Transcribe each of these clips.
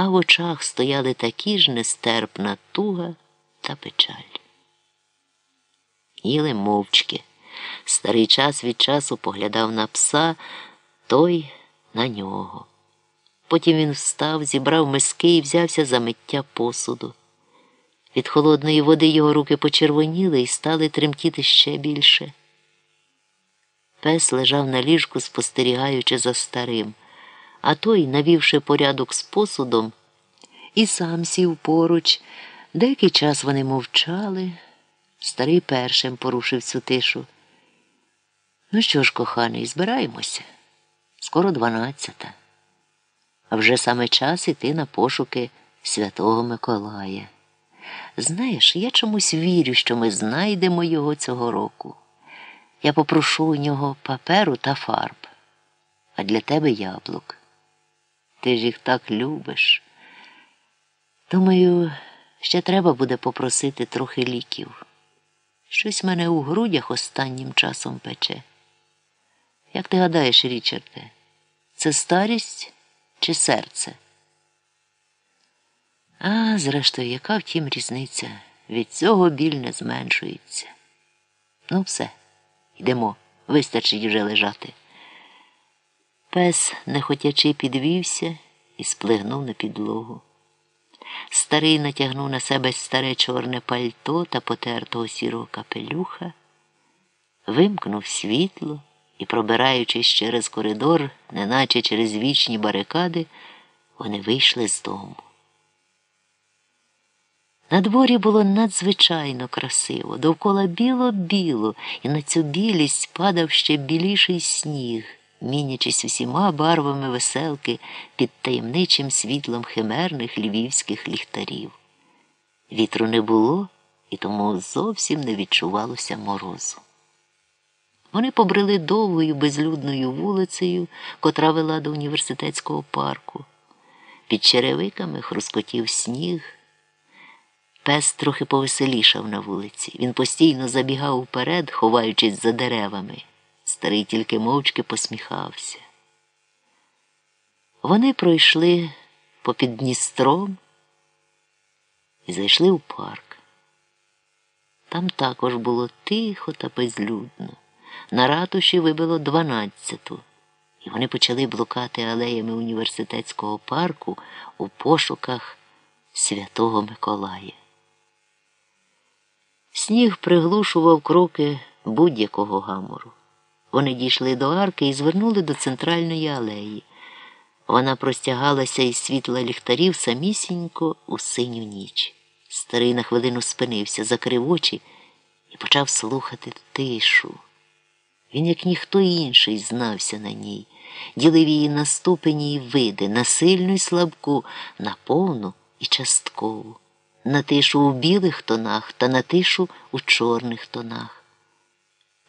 а в очах стояли такі ж нестерпна туга та печаль. Їли мовчки. Старий час від часу поглядав на пса, той на нього. Потім він встав, зібрав миски і взявся за миття посуду. Від холодної води його руки почервоніли і стали тремтіти ще більше. Пес лежав на ліжку, спостерігаючи за старим, а той, навівши порядок з посудом, і сам сів поруч. Деякий час вони мовчали. Старий першим порушив цю тишу. Ну що ж, коханий, збираємося. Скоро дванадцята. А вже саме час іти на пошуки Святого Миколая. Знаєш, я чомусь вірю, що ми знайдемо його цього року. Я попрошу у нього паперу та фарб, а для тебе яблук. Ти ж їх так любиш. Думаю, ще треба буде попросити трохи ліків. Щось мене у грудях останнім часом пече. Як ти гадаєш, Річарде, це старість чи серце? А, зрештою, яка втім різниця? Від цього біль не зменшується. Ну, все, йдемо, вистачить вже лежати. Пес, нехотячи, підвівся і сплигнув на підлогу. Старий натягнув на себе старе чорне пальто та потертого сірого капелюха, вимкнув світло і, пробираючись через коридор, неначе через вічні барикади, вони вийшли з дому. На дворі було надзвичайно красиво, довкола біло-біло, і на цю білість падав ще біліший сніг, мінячись усіма барвами веселки під таємничим світлом химерних львівських ліхтарів. Вітру не було, і тому зовсім не відчувалося морозу. Вони побрели довгою безлюдною вулицею, котра вела до університетського парку. Під черевиками хрускотів сніг. Пес трохи повеселішав на вулиці. Він постійно забігав вперед, ховаючись за деревами. Старий тільки мовчки посміхався. Вони пройшли попід Дністром і зайшли у парк. Там також було тихо та безлюдно. На ратуші вибило дванадцяту, і вони почали блукати алеями університетського парку у пошуках Святого Миколая. Сніг приглушував кроки будь-якого гамору. Вони дійшли до арки і звернули до центральної алеї. Вона простягалася із світла ліхтарів самісінько у синю ніч. Старий на хвилину спинився, закрив очі і почав слухати тишу. Він, як ніхто інший, знався на ній, ділив її на ступені і види, на сильну й слабку, на повну і часткову на тишу у білих тонах та на тишу у чорних тонах.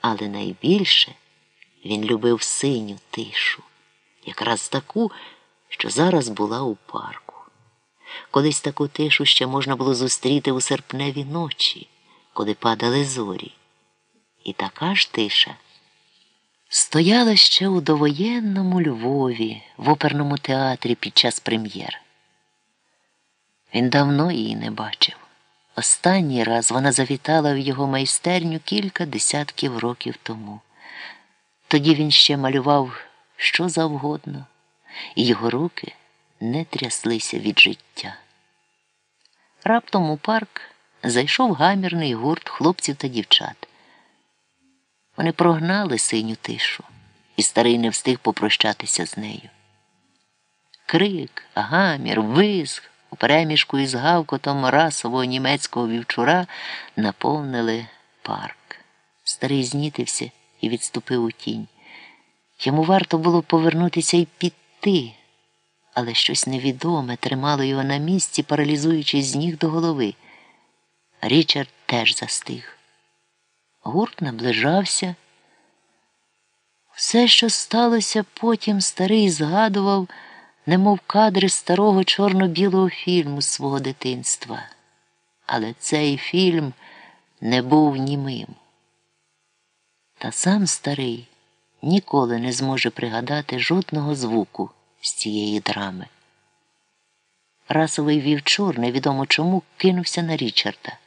Але найбільше він любив синю тишу, якраз таку, що зараз була у парку. Колись таку тишу ще можна було зустріти у серпневі ночі, коли падали зорі. І така ж тиша стояла ще у довоєнному Львові в оперному театрі під час прем'єр. Він давно її не бачив. Останній раз вона завітала в його майстерню кілька десятків років тому. Тоді він ще малював що завгодно, і його руки не тряслися від життя. Раптом у парк зайшов гамірний гурт хлопців та дівчат. Вони прогнали синю тишу, і старий не встиг попрощатися з нею. Крик, гамір, визг у переміжку із гавкотом расового німецького вівчура наповнили парк. Старий знітився і відступив у тінь. Йому варто було повернутися і піти, але щось невідоме тримало його на місці, паралізуючи з ніг до голови. Річард теж застиг. Гурт наближався. Все, що сталося потім, старий згадував немов кадри старого чорно-білого фільму свого дитинства. Але цей фільм не був німим. Та сам старий ніколи не зможе пригадати жодного звуку з цієї драми. расовий вівчур, невідомо чому, кинувся на Річарда.